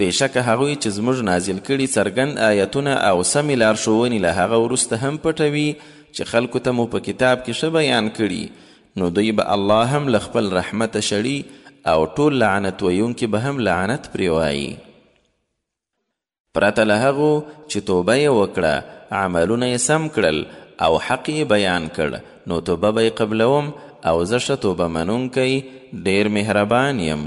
بېشکه هغوی چې زموږ نازل کړي څرګند آیتونه او سمې لارښوونې له هغه وروسته هم پټوي چې خلکو ته مو په کتاب کې ښه بیان کړي نو دوی به الله هم له خپل رحمته شړي او ټول لعنت ویونکي به هم لعنت پرې وایي پرته له هغو چې توبه یې وکړه عملونه یې سم کړل او حق یې بیان کړ نو توبه به یې قبلوم او زه ښه توبه منونکی ډېر مهربان یم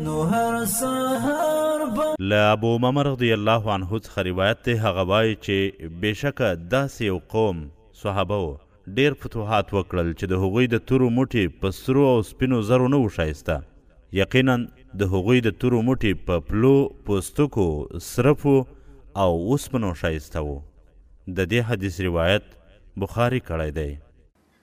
نو هر سهار به له ابو امامه رضی الله عنه څخه روایت دی هغه وایې چې بېشکه داسې یو قوم، صحابه وو، ډېر فتوحات وکړل چې د هغوی د تورو موټي په سرو او سپینو زرو نه وو ښایسته، یقینا د هغوی د تورو موټي په پلو، پوستکو، سرپو او اوسپنو ښایسته وو. ددې حدیث روایت بخاري کړی دی.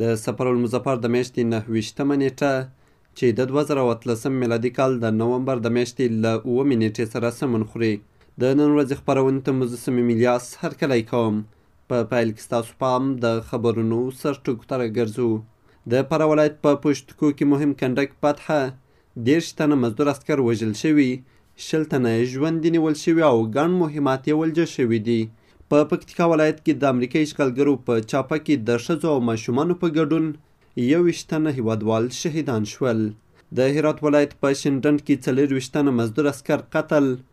د سفر المظفر د میاشتې نهه ویشت مه نیټه چې د دوه زره او اتلسم میلادي کال د نومبر د میاشتې له اووه مې نیټې سره سمون خوري. د نن ورځې خپرونې ته مو زه صمیم الیاس هرکلی کوم. په پیل کې ستاسو پام د خبرونو سرټکو ته راګرځو. د فراه ولایت په پشتکو کې مهم کنډک فتحه دېرش تنه مزدور عسکر وژل شوي، شل تنه یې ژوندي نیول شوي او ګڼ مهمات یې ولجه شوي دي. په پکتیکا ولایت کې د امریکا اشغالګرو په چاپه کې د ښځو او ماشومانو په ګډون یوویشت تنه هېوادوال شهیدان شول. د هرات ولایت په شینډنډ کې څلېرویشت تنه مزدور عسکر قتل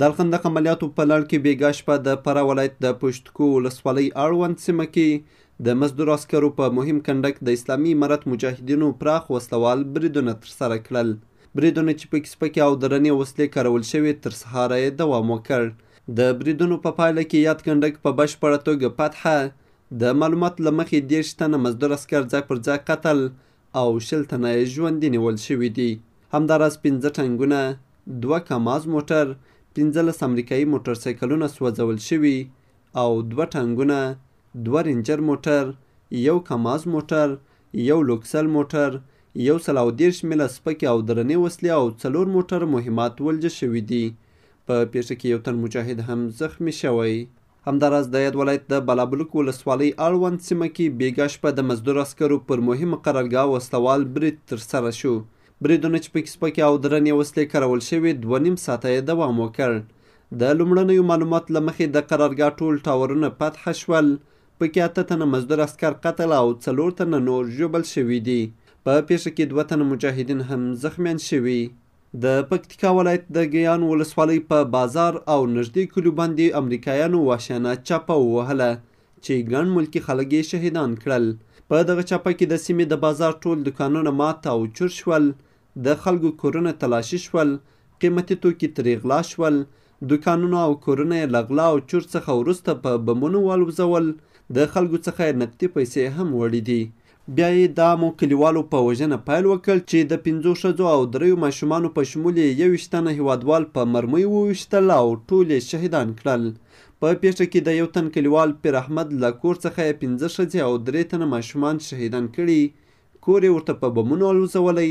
د الخندق عملیاتو په لړ کې بیګا شپه د فراه ولایت د پشتکو ولسوالۍ اړوند سیمه کې د مزدور عسکرو په مهم کنډک د اسلامي امارت مجاهدینو پراخ وسلوال بریدونه ترسره کړل. بریدونه چې پکې سپکې او درنې وسلې کارول شوې تر سهاره یې دوام وکړ. د بریدونو په پایله کې یاد کنډک په بشپړه توګه فتحه، د معلوماتو له مخې دېرش تنه مزدور عسکر ځای پر ځای قتل او شل تنه یې ژوندي نیول شوي دي. همداراز پنځه ټانګونه، دوه کاماز موټر، پنځلس امریکايي موټرسایکلونه سوځول شوي او دوه ټانګونه، دوه رینجر موټر، یو کاماز موټر، یو لوکسل موټر، یو سل او دېرش مله سپکې او درنې وسلې او څلور موټره مهمات ولجه شوي دي. په پېښه کې یو تن مجاهد هم زخمي شوی. همداراز د یاد ولایت د بالابلوک ولسوالۍ اړوند سیمه کې بیګا شپه د مزدور عسکرو پر مهمه قرارګاه وسلوال برید ترسره شو. بریدونه چې پکې سپکې او درنې وسلې کارول شوې، دوه نیم ساعته یې دوام وکړ. د لومړنیو معلوماتو له مخې د قرارګاه ټول ټاورونه فتح شول، پکې اته تنه مزدور عسکر قتل او څلور تنه نور ژوبل شوي دي. په پېښه کې دوه تنه مجاهدین هم زخمیان شوي. د پکتیکا ولایت د ګیان ولسوالۍ په بازار او نږدې کلیو باندې امریکایانو وحشیانه چاپه ووهله چې ګڼ ملکي خلک یې شهیدان کړل په دغه چاپه کې د سیمې د بازار ټول دکانونه مات او چور شول د خلکو کورونه تلاشي شول قیمتي توکي ترې غلا شول دوکانونه او کورونه یې له غلا او چور څخه وروسته په بمونو والوزول، د خلکو څخه یې نقدي پیسې هم وړي دي. بیا یې د عامو کلیوالو په وژنه پیل وکړ چې د پنځو ښځو او دریو ماشومانو په شمول یې یوویشت تنه هېوادوال په مرمیو وویشتل او ټول یې شهیدان کړل. په پېښه کې د یو تن کلیوال پیر احمد له کور څخه یې پنځه ښځې او درې تنه ماشومان شهیدان کړي، کور یې ورته په بمونو الوزولی،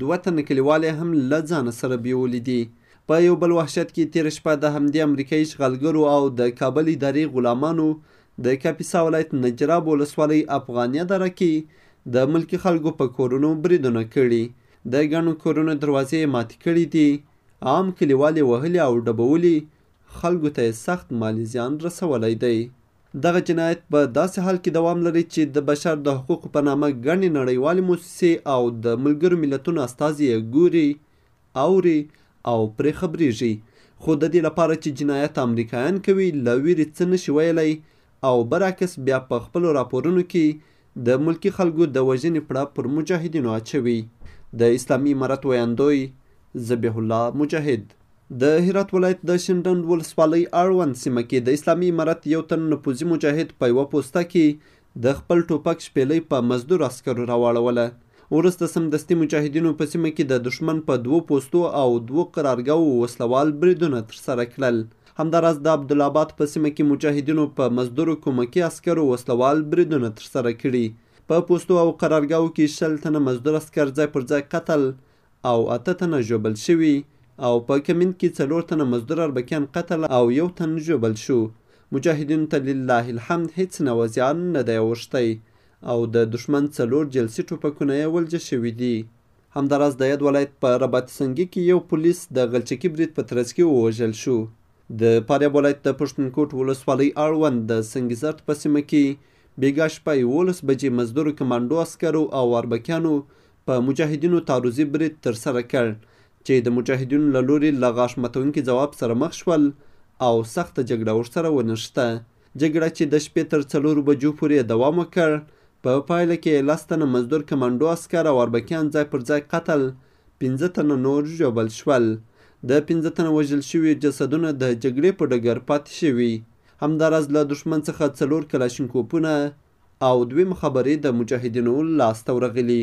دوه تنه کلیوال یې هم له ځانه سره بیولي دي. په یو بل وحشت کې تېره شپه د همدې امریکايي اشغالګرو او د کابل ادارې غلامانو د کاپیسا ولایت نجراب ولسوالۍ افغانیه دره کې د ملکي خلکو په کورونو بریدونه کړي، د ګڼو کورونو دروازې یې ماتې کړې دي، عام کلیوال یې وهلي او ډبولي، خلکو ته یې سخت مالي زیان رسولی دی. دغه جنایت په داسې حال کې دوام لري چې د بشر د حقوقو په نامه ګڼې نړیوالې موسسې او د ملګرو ملتونو استازي یې ګوري، اوري او پرې خبرېږي، خو د دې لپاره چې جنایت امریکایان کوي له ویرې څه نه شي ویلی او برعکس بیا په خپلو راپورونو کې د ملکي خلکو د وژنې پړه پر مجاهدینو اچوي. د اسلامي امارت ویاندوی ذبیح الله مجاهد د هرات ولایت د شینډنډ ولسوالۍ اړوند سیمه کې د اسلامي امارت یو تن نفوذي مجاهد په یوه پوسته کې د خپل ټوپک شپېلۍ په مزدور عسکرو راواړوله. وروسته سمدستي مجاهدینو په سیمه کې د دښمن په دوو پوستو او دوو قرارګاوو وسله وال بریدونه ترسره کړل. همداراز د عبدالله اباد په سیمه کې مجاهدینو په مزدورو کومکي عسکرو وسله وال بریدونه ترسره کړي. په پوستو او قرارګاوو کې شل تنه مزدور عسکر ځای پر ځای قتل او اته تنه ژوبل شوي او په کمین کې څلور تنه مزدور اربکیان قتل او یو تن ژوبل شو. مجاهدینو ته لله الحمد هیڅ نوه زیان نه دی اوښتی او د دښمن څلور جلسي ټوپکونه یې ولجه شوي دي. همداراز د یاد ولایت په رباط سنګي کې یو پولیس د غلچکي برید په ترڅ کې ووژل شو. د فاریاب ولایت د پښتون کوټ ولسوالۍ اړوند د سنګي زرد په سیمه کې بیګاه شپه یوولس بجې مزدورو کمانډو عسکرو او اربکیانو په مجاهدینو تعرضي برید ترسره کړ چې د مجاهدینو له لوري له غاښ ماتونکي ځواب سره مخ شول او سخته جګړه ورسره ونښته. جګړه چې د شپې تر څلورو بجو پورې دوام وکړ، په پایله کې یې لس تنه مزدور کمانډو عسکر او اربکیان ځای پر ځای قتل، پنځه تنه نور ژوبل شول. د پنځه تنه وژل شویو جسدونه د جګړې په ډګر پاتې شوي. همداراز له دښمن څخه څلور کلاشینکوپونه او دوې مخبرې د مجاهدینو لاس ته ورغلي.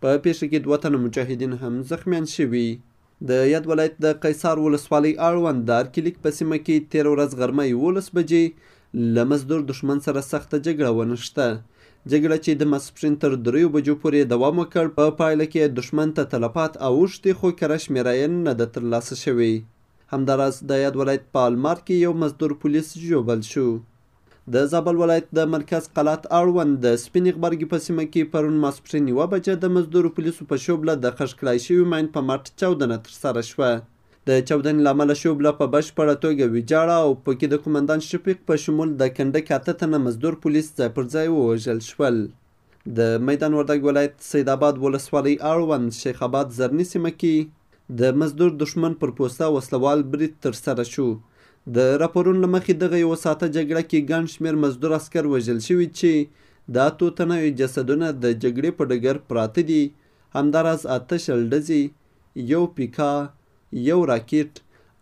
په پېښه کې دوه تنه مجاهدین هم زخمیان شوي. د یاد ولایت د قیصار ولسوالۍ اړوند د ارکیلیک په سیمه کې تېره ورځ غرمه یوولس بجې له مزدور دښمن سره سخته جګړه ونښته. جګړه چې د ماسپښین تر دریو بجو پورې دوام وکړ، په پایله کې دښمن ته تلفات اوښتي خو کره شمېره یې نه ده ترلاسه شوې. همداراز د یاد ولایت په المار کې یو مزدور پولیس ژوبل شو. د زابل ولایت د مرکز قلات اړوند د سپینې غبرګي په سیمه کې پرون ماسپښین یوه بجه د مزدورو پولیسو په شوبله د خښ کړای شوي ماین په مټ چاودنه ترسره شوه. د چاودنې له امله شوبله په بشپړه توګه ویجاړه او په کې د قومندان شفیق په شمول د کنډک اته تنه مزدور پولیس ځای پر ځای ووژل شول. د میدان وردګ ولایت سید آباد ولسوالۍ اړوند شیخ آباد زرني سیمه کې د مزدور دښمن پر پوسته وسلوال برید ترسره شو. د راپورونو له مخې دغه یو ساعته جګړه کې ګڼ شمېر مزدور عسکر وژل شوي چې د اتو تنیو جسدونه د جګړې په ډګر پراته دي، همداراز اته شل ډزې، یو پیکا، یو راکټ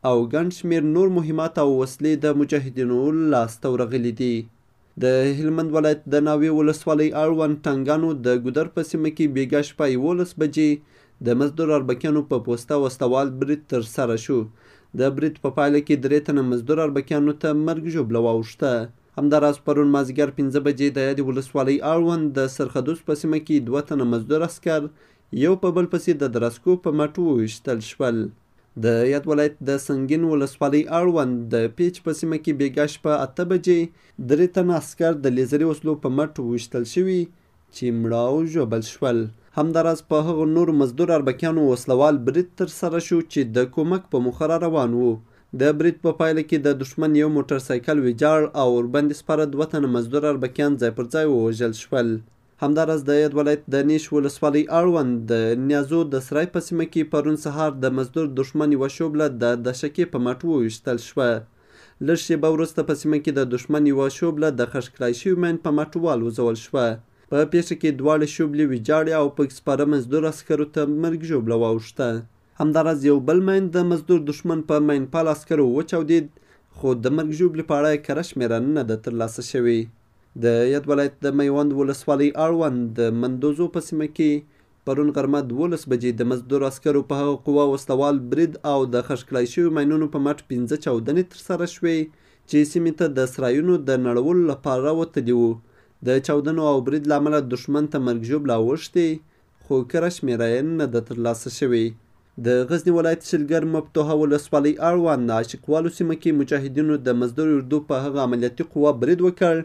او ګڼ شمېر نور مهمات او وسلې د مجاهدینو لاسته ورغلي دي. د هلمند ولایت د ناوې ولسوالۍ اړوند ټنګانو د ګودر په سیمه کې بیګا شپه یوولس بجې د مزدور اربکیانو په پوسته وسلوال برید ترسره شو. د برید په پایله کې درې تنه مزدور اربکیانو ته مرګ ژوبله واوښته. همداراز پرون مازیګر پنځه بجې د یادې ولسوالۍ اړوند د سرخدوس په سیمه کې دوه تنه مزدور عسکر یو په بل پسې د درسکو په مټ وویشتل شول. د یاد ولایت د سنګین ولسوالۍ اړوند د پیچ په سیمه کې بیګا شپه اته بجې درې تنه عسکر د لیزري وسلو په مټ وویشتل شوي چې مړه او ژوبل شول. همداراز په هغو نورو مزدور اربکیانو وسلوال برید ترسره شو چې د کومک په موخه را روان وو. د برید په پایله کې د دښمن یو موټر سایکل ویجاړ او اوربند یې سپاره دوه تنه مزدور اربکیان ځای پر ځای ووژل شول. همداراز د یاد ولایت د نیش ولسوالۍ اړوند د نیازو د سرای په سیمه کې پرون سهار د مزدور دښمن یوه شوبله د دشکې په مټ وویشتل شوه. لږ شېبه وروسته په سیمه کې د دښمن یوه شوبله د خښ کړای شوي مین په مټ والوزول شوه. په پېښه کې دواړې شوبلې ویجاړې او پکې سپاره مزدور عسکرو ته مرګ ژوبله واوښته. همداراز یو بل مین د مزدور دښمن په مین پال عسکرو وچاودید خو د مرګ ژوبلې په اړه کره شمېره نه ده ترلاسه شوې. د ید ولایت د میوند ولسوالۍ اړوند د مندوزو په سیمه کې پرون غرمه دولس بجې د مزدور عسکرو په هغه قوه وسلوال برید او د خښ کړای شویو ماینونو په مټ پنځه چاودنې ترسره شوې چې سیمې ته د سرایونو د نړولو لپاره راوتلي وو. د چاودنو او برید له امله دښمن ته مرګ ژوبله اوښتې خو کره شمېره یې نه ده ترلاسه شوې. د غزني ولایت شلګر مفتوحه ولسوالۍ اړوند د عاشقوالو سیمه کې مجاهدینو د مزدور اردو په هغه عملیاتي قوه برید وکړ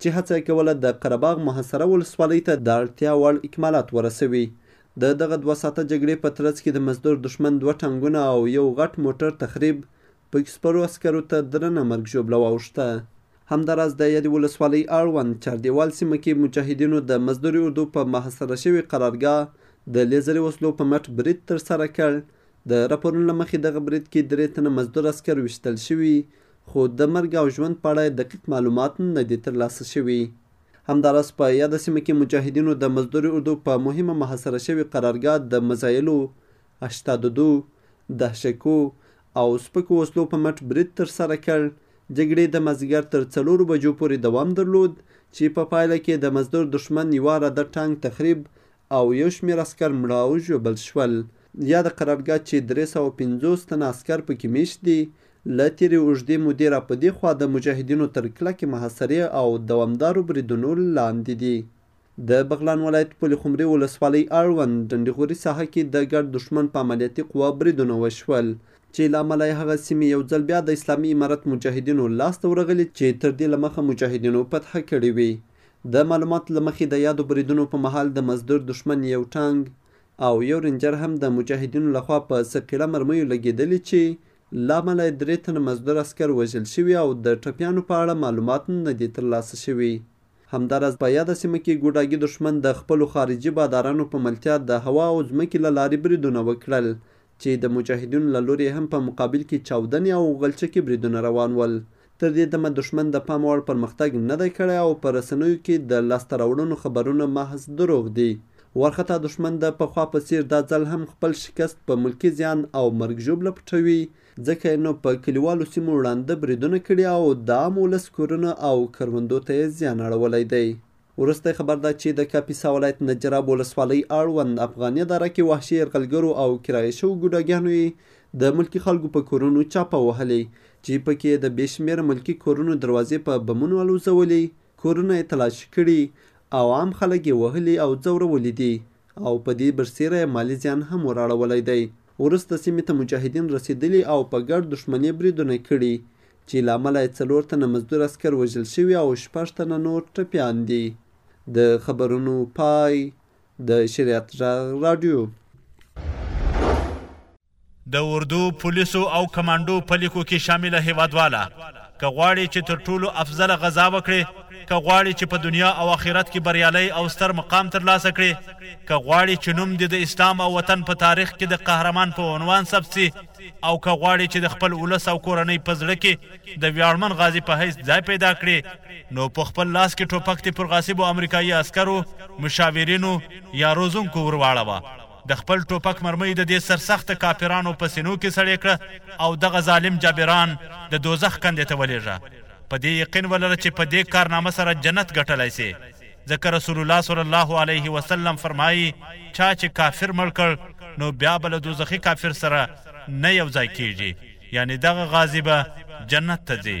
چې هڅه یې کوله د قره باغ محاصره ولسوالۍ ته د اړتیا وړ اکمالات ورسوي. د دغه دوه ساعته جګړې په ترڅ کې د مزدور دښمن دوه ټانګونه او یو غټ موټر تخریب، پکې سپرو عسکرو ته درنه مرګ ژوبله واوښته. همدا راز د یادې ولسوالۍ اړوند چهاردېوال سیمه کې مجاهدینو د مزدوري اردو په محاصره شوې قرارګاه د لېزري وسلو په مټ برید ترسره کړ. د راپورونو له مخې دغه برید کې درې تنه مزدور عسکر ویشتل شوي، خو د مرګ او ژوند په اړه یې دقیق معلومات نه دي ترلاسه شوي. همدا راز په یاده سیمه کې مجاهدینو د مزدوري اردو په مهمه محاصره شوې قرارګاه د مزایلو، اشتاددو، دهشکو او سپکو وسلو په مټ برید ترسره کړ. جګړې د مازدیګر تر څلورو بجو پورې دوام درلود چې په پایله کې د مزدور دښمن یوه عراده ټانک تخریب او یو شمېر عسکر مړه او ژوبل شول. یاده قرارګاه چې درې سوه او پنځوس تنه عسکر په کې مېشت دي، له تېرې اوږدې مودې راپدېخوا د مجاهدینو تر کلکې محاصرې او دوامدارو بریدونو لاندې دي. د بغلان ولایت پل خمري ولسوالۍ اړوند ډنډیغوري ساحه کې د ګډ دښمن په عملیاتي قوا بریدونه وشول چې له امله یې هغه سیمې یو ځل بیا د اسلامي امارت مجاهدینو لاس ته ورغلي چې تر دې له مخه مجاهدینو فتح کړې وي. د معلوماتو له مخې د یادو بریدونو په مهال د مزدور دښمن یو ټانګ او یو رنجر هم د مجاهدینو لخوا په ثقیله مرمیو لګېدلي چې له امله یې درې تنه مزدور عسکر وژل شوي او د ټپیانو په اړه معلومات نه دي ترلاسه شوي. همداراز په یاده سیمه کې ګوډاګي دښمن د خپلو خارجي بادارانو په ملتیا د هوا او ځمکې له لارې بریدونه وکړل چې د مجاهدینو له لورې هم په مقابل کې چاودنې او غلچکي بریدونه روان ول. تر دې دمه دښمن د پام وړ پرمختګ نه دی کړی او په رسنیو کې د لاسته راوړنو خبرونه محض دروغ دي. وارخطا دښمن د پخوا په څیر دا ځل هم خپل شکست په ملکي زیان او مرګ ژوبله پټوي ځکه یې نو په کلیوالو سیمو ړانده بریدونه کړي او د عام ولس کورونو او کروندو ته یې زیان اړولی دی. وروستی خبر دا چې د کاپیسا ولایت نجراب ولسوالۍ اړوند افغاني اداره کې وحشي یرغلګرو او کرایه شوو ګوډاګیانو یې د ملکي خلکو په کورونو چاپه وهلې چې په کې یې د بې شمېره ملکي کورونو دروازې په بمونو الوزولي، کورونه یې تلاشي کړي او عام خلک یې وهلي او ځورولي دي او په دې برسېره یې مالي زیان هم وراړولی دی. وروسته سیمې ته مجاهدین رسېدلي او په ګډ دښمنې بریدونه کړي چې له امله یې څلور تنه مزدور عسکر وژل شوي او شپږ تنه نور ټپیان دي. د خبرونو پای د شریعت ږغ راډیو. د اردو پولیسو او کمانډو په لیکو کې شامله هېوادواله! که غواړې چې تر ټولو افضله غذا وکړې، که غواړې چې په دنیا او اخرت کې بریالی او ستر مقام ترلاسه کړې، که غواړې چې نوم دې د اسلام او وطن په تاریخ کې د قهرمان په عنوان ثبت شي او که غواړې چې د خپل ولس او کورنۍ په زړه کې د ویاړمن غازي په حیث ځای پیدا کړې، نو په خپل لاس کې ټوپک دې پر غاصبو امریکایي عسکرو، مشاورینو یا روزونکو ورواړوه. د خپل ټوپک مرمۍ د دې سرسخت کافرانو په سینو کې سړې کړه او دغه ظالم جابران د دوزخ کندې ته ولېږه. په دې یقین ولره چې په دې کارنامه سره جنت ګټلای شې، ځکه رسول الله صلی الله علیه وسلم فرمایي، چا چې کافر مړ کړ نو بیا به له دوزخي کافر سره نه یو ځای کېږي، یعنې دغه غازي به جنت ته ځي.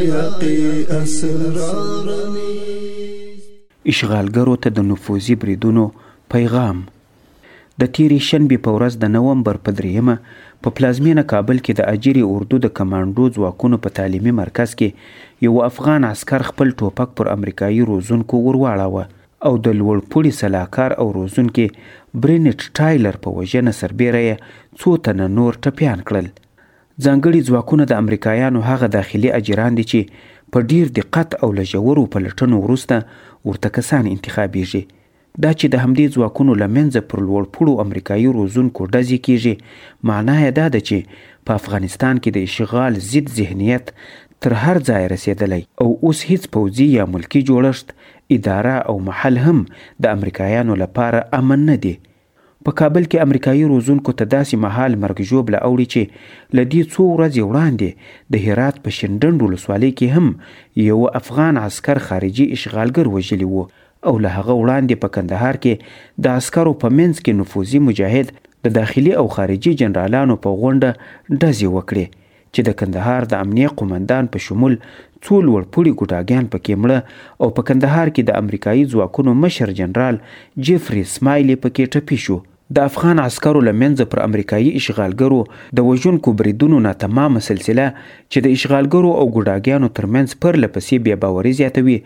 یقی اصل رانیست اشغالګرو ته د نفوذي بریدونو پیغام د تېرې شنبې په ورځ د نومبر په درېیمه په پلازمېنه کابل کې د اجرې اردو د کمانډو ځواکونو په تعلیمي مرکز کې یو افغان عسکر خپل ټوپک پر امریکایي روزونکو ورواړاوه او د لوړ پوړي سلاکار او روزونکي برینټ ټایلر په وژنه سربېره یې څو تنه نور ټپیان کړل. ځانګړي ځواکونه د امریکایانو هغه داخلي اجیران دي چې په ډیر دقت او له ژورو پلټنو وروسته ورته کسان انتخابیږي. دا چې د همدې ځواکونو له منځه پر لوړ پوړو امریکایي روزونکو ډزې کیږي معنا یې دا ده چې په افغانستان کې د اشغال ضد ذهنیت تر هر ځایه رسیدلی او اوس هیڅ پوځي یا ملکي جوړښت، اداره او محل هم د امریکایانو له پاره امن نه دي. په کابل کې امریکایي روزونکو ته داسې مهال مرګ ژوبله اوړي چې له دې څو ورځې وړاندې د هرات په شینډنډ ولسوالۍ کې هم یوه افغان عسکر خارجي اشغالګر وژلي وو او له هغه وړاندې په کندهار کې د عسکرو په منځ کې نفوذي مجاهد د داخلي او خارجي جنرالانو په غونډه ډزې وکړې چې د کندهار د امنیه قومندان په شمول څو لوړ پوړي ګوډاګیان پکې مړه او په کندهار کې د امریکایي ځواکونو مشر جنرال جیفري سمایل یې پکې ټپي شو. د افغان عسکرو له منځه پر امریکایي اشغالګرو د وژونکو بریدونو ناتمامه سلسله چې د اشغالګرو او ګوډاګیانو تر منځ پر له پسې بې باوري زیاتوي،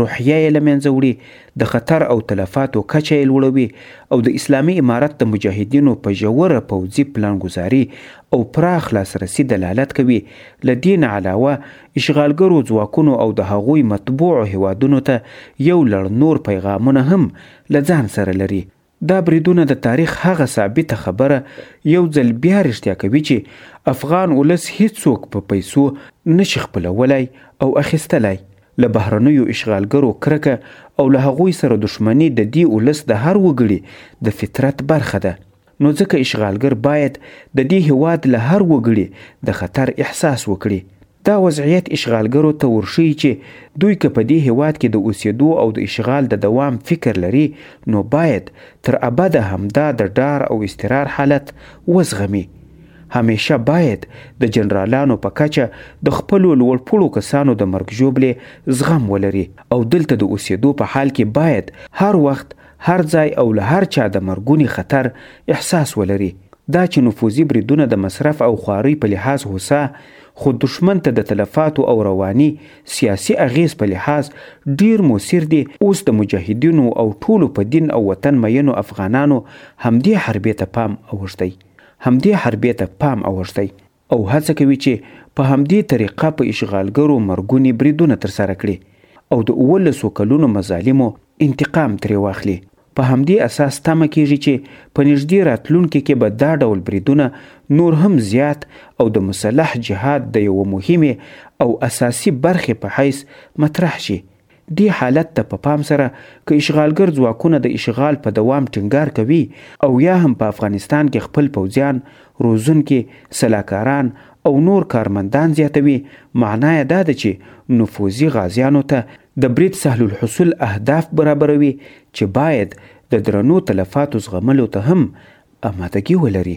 روحیه یې له منځه وړي، د خطر او تلفاتو کچه یې لوړوي او د اسلامي امارت د مجاهدینو په ژوره پوځي پلانګذاري او پراخ لاسرسي دلالت کوي، له دې نه علاوه اشغالګرو ځواکونو او د هغوی متبوعو هېوادونو ته یو لړ نور پیغامونه هم له ځان سره لري. دا بریدونه د تاریخ هغه ثابته خبره یو ځل بیا رښتیا کوي چې افغان ولس هېڅوک په پیسو نه شي خپلولای او اخیستلای. له بهرنیو اشغالګرو کرکه او له هغوی سره دښمني د دې ولس د هر وګړي د فطرت برخه ده. نو ځکه اشغالګر باید د دې هېواد له هر وګړي د خطر احساس وکړي. دا وضعیت اشغالګرو ته ورښيي چې دوی که په دې هېواد کې د اوسېدو او د اشغال د دوام فکر لري، نو باید تر ابده همدا د ډار او اضطرار حالت وزغمي. همېشه باید د جنرالانو په کچه د خپلو لوړ پوړو کسانو د مرګ ژوبلې زغم ولري او دلته د اوسېدو په حال کې باید هر وخت هر ځای او له هر چا د مرګوني خطر احساس ولري. دا چې نفوذي بریدونه د مصرف او خوارۍ په لحاظ هوسا، خو دښمن ته د تلفاتو او رواني، سیاسي اغېز په لحاظ ډېر موثر دي، اوس د مجاهدینو او ټولو په دین او وطن مینو افغانانو همدې حربې ته پام اوښتی. همدې حربې ته پام اوښتی. او هڅه کوي چې په همدې طریقه په اشغالګرو مرګوني بریدونه ترسره کړي او د اوولسو کلونو مظالمو انتقام ترې واخلي. په همدې اساس تمه کېږي چې په نږدې راتلونکي کې به دا ډول بریدونه نور هم زیات او د مسلح جهاد د یوه مهمې او اساسي برخې په حیث مطرح شي. دې حالت ته په پام سره که اشغالګر ځواکونه د اشغال په دوام ټینګار کوي او یا هم په افغانستان کې خپل پوځیان، روزونکي، سلاکاران او نور کارمندان زیاتوي، معنا یې دا ده چې نفوذي غازیانو ته د برید سهل الحصول اهداف برابروي چې باید د درنو تلفاتو زغملو ته هم امادګي ولري.